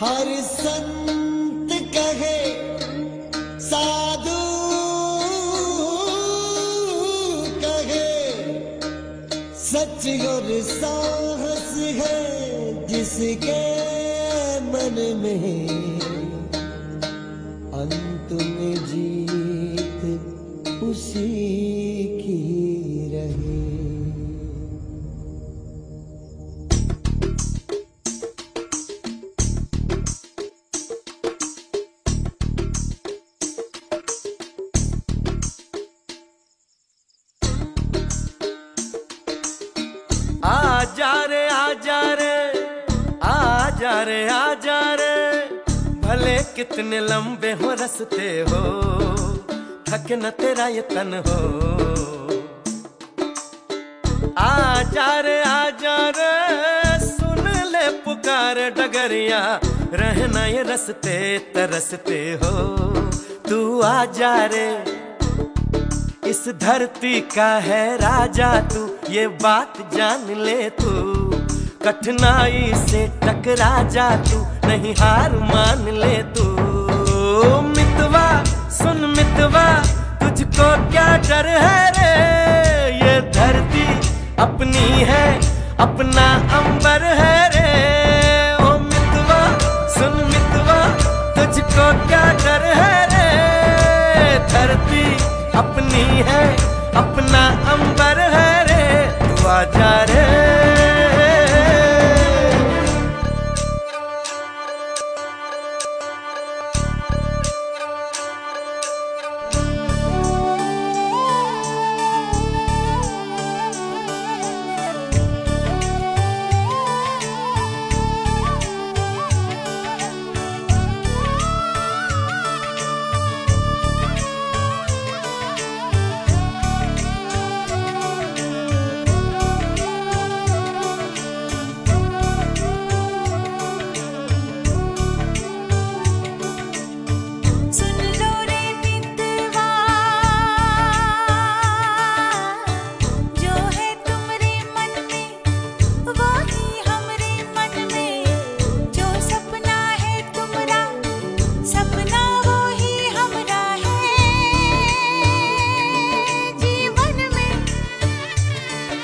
हर संत कहे, साधु कहे, सच और साहस है जिसके मन में अंत में जीत उसी आजा रे भले कितने लंबे हो रसते हो, थक न तेरा ये तन हो। आजा रे आजा रे सुन ले पुकार डगरिया, रहना ये रस्ते तरसते हो। तू आजा रे इस धरती का है राजा, तू ये बात जान ले तू। कठिनाई से टकरा जा तू, नहीं हार मान ले तू। मितवा, सुन मितवा, तुझको क्या डर है रे? ये धरती अपनी है, अपना अंबर है रे। ओ मितवा, सुन मितवा, तुझको क्या डर है रे? धरती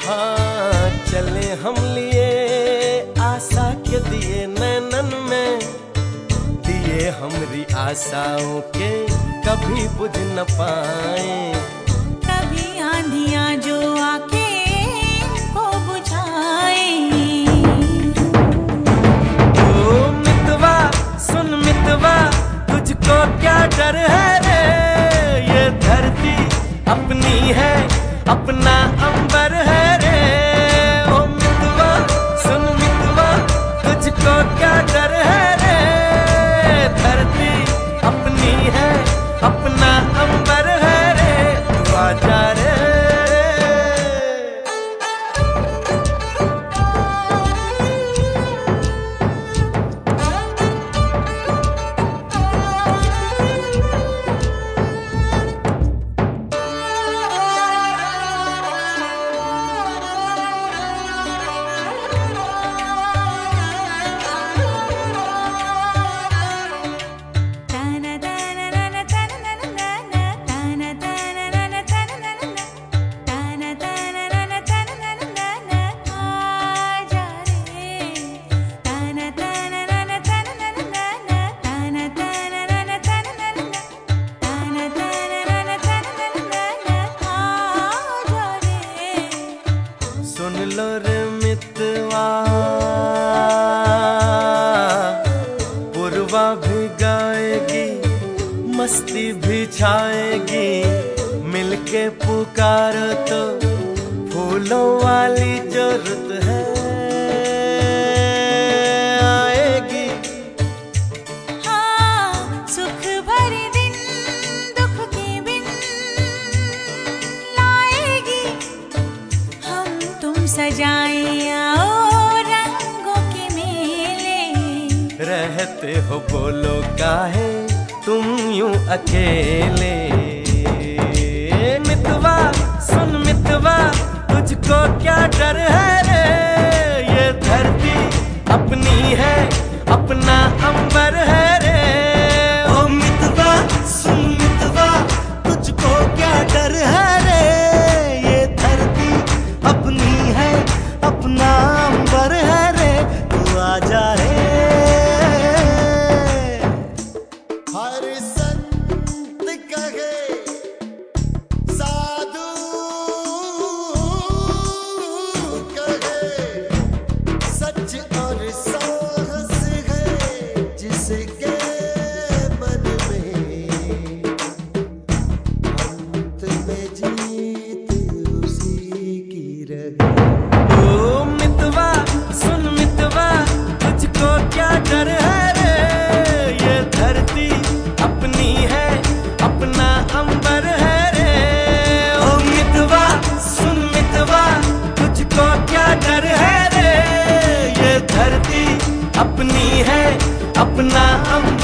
हाँ चले हम लिए आशा के दिए नैनन में। दिए हमरी आशाओं के कभी बुझ न पाए। सुन मितवा। पूर्वा भी गाएगी, मस्ती भी छाएगी, मिलके पुकार तो फूलों वाली ज़रूरत है सजाया आओ रंगों के मेले। रहते हो बोलो काहे तुम यू अकेले? मितवा, सुन मितवा, तुझको क्या डर है रे? ये धरती अपनी है, अपनी आजा रे। हर संत कहे, साधु कहे, सच और साहस है जिसके मन में, अंत में जी। अपना अब